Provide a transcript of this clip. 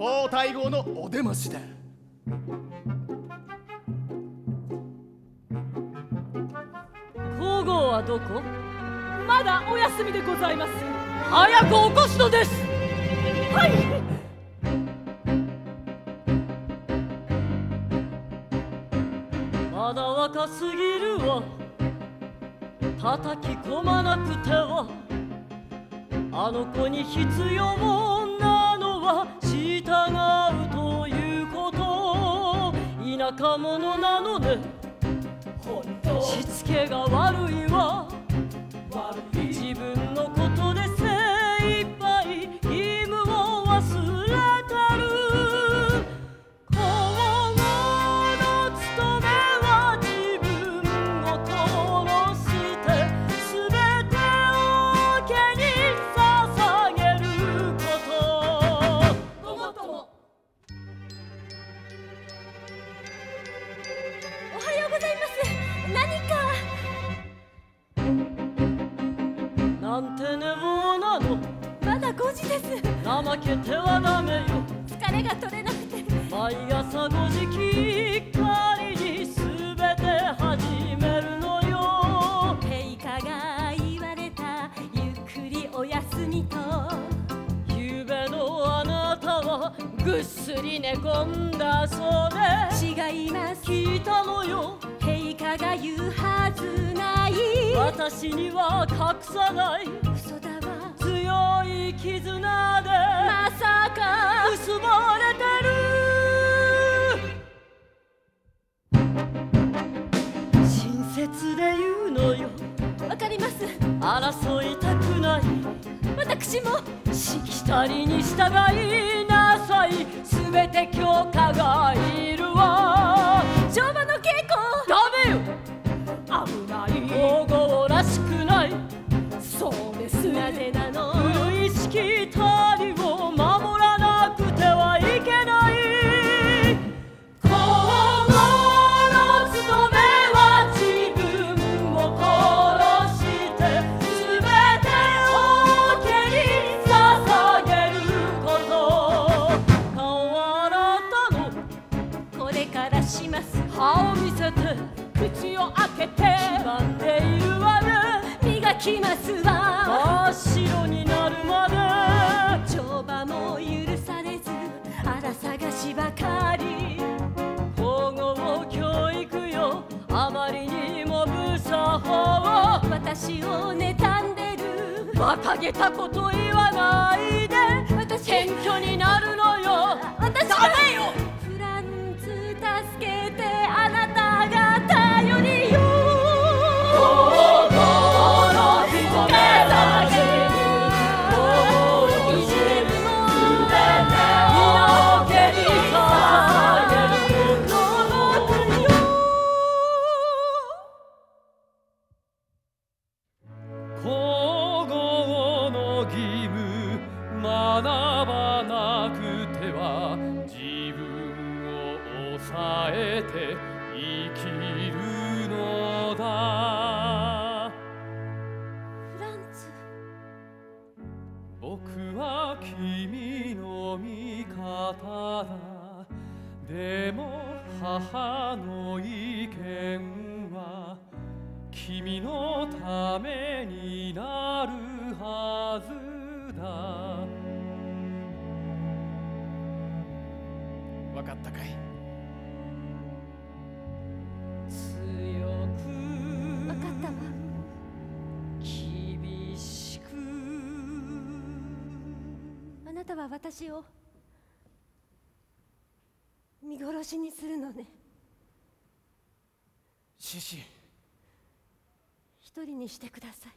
皇太后のお出ましだ。皇后はどこ？まだお休みでございます。早く起こすのです。はい。まだ若すぎるわ。叩き込まなくては。あの子に必要なのは従うということ。田舎者なので本当。しつけが悪いわ。悪い。自分のなんて寝坊なのまだ5時です。怠けてはダメよぐっすり寝込んだそうで。違います。聞いたのよ。陛下が言うはずない。私には隠さない。嘘だわ。強い絆で。まさか。結ばれてる。親切で言うのよ。わかります。争いたくない。私も。しきたりに従いない。全て強化がいるわ。乗馬の稽古れからします。歯を見せて口を開けて。黄ばんでいるわね磨きますわ。真っ白になるまで。乗馬も許されず。あら探しばかり。保護教育よ。あまりにも無作法私を妬んでる。馬鹿げたこと言わない学ばなくては自分を抑えて生きるのだ。フランツ。僕は君の味方だ。でも母の意見は君のためになるはずだわかったかい？強くわかったわ厳しく。あなたは私を見殺しにするのね。シシ一人にしてください